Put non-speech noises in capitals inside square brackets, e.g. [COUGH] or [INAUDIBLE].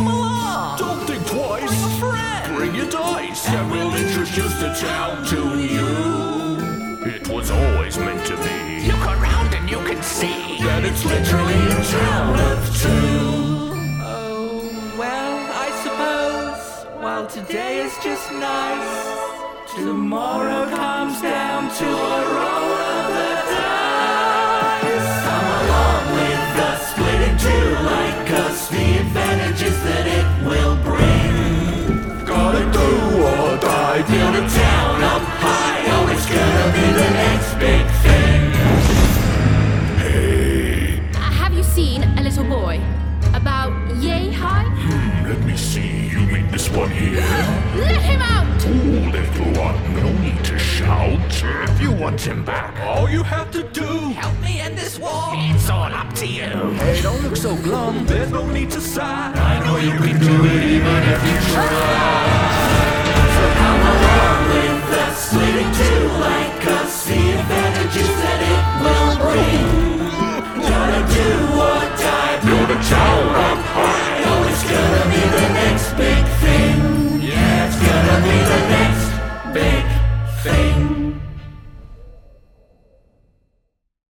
Come along! Don't think twice! Bring a friend! Bring your dice! And we'll introduce the town to you! It was always meant to be. Look around and you can see that it's literally a town of two. Oh, well, I suppose, while today is just nice, tomorrow comes. Build a town up high, oh, it's gonna be the next big thing. Hey, Have you seen a little boy? About yay high? Hmm, let me see. You mean this one here? [GASPS] Let him out! Oh, little one, no need to shout. If you want him back, all you have to do. Help me end this war. It's all up to you. Hey, don't look so glum, there's no need to sigh. I know you can do it even if you try.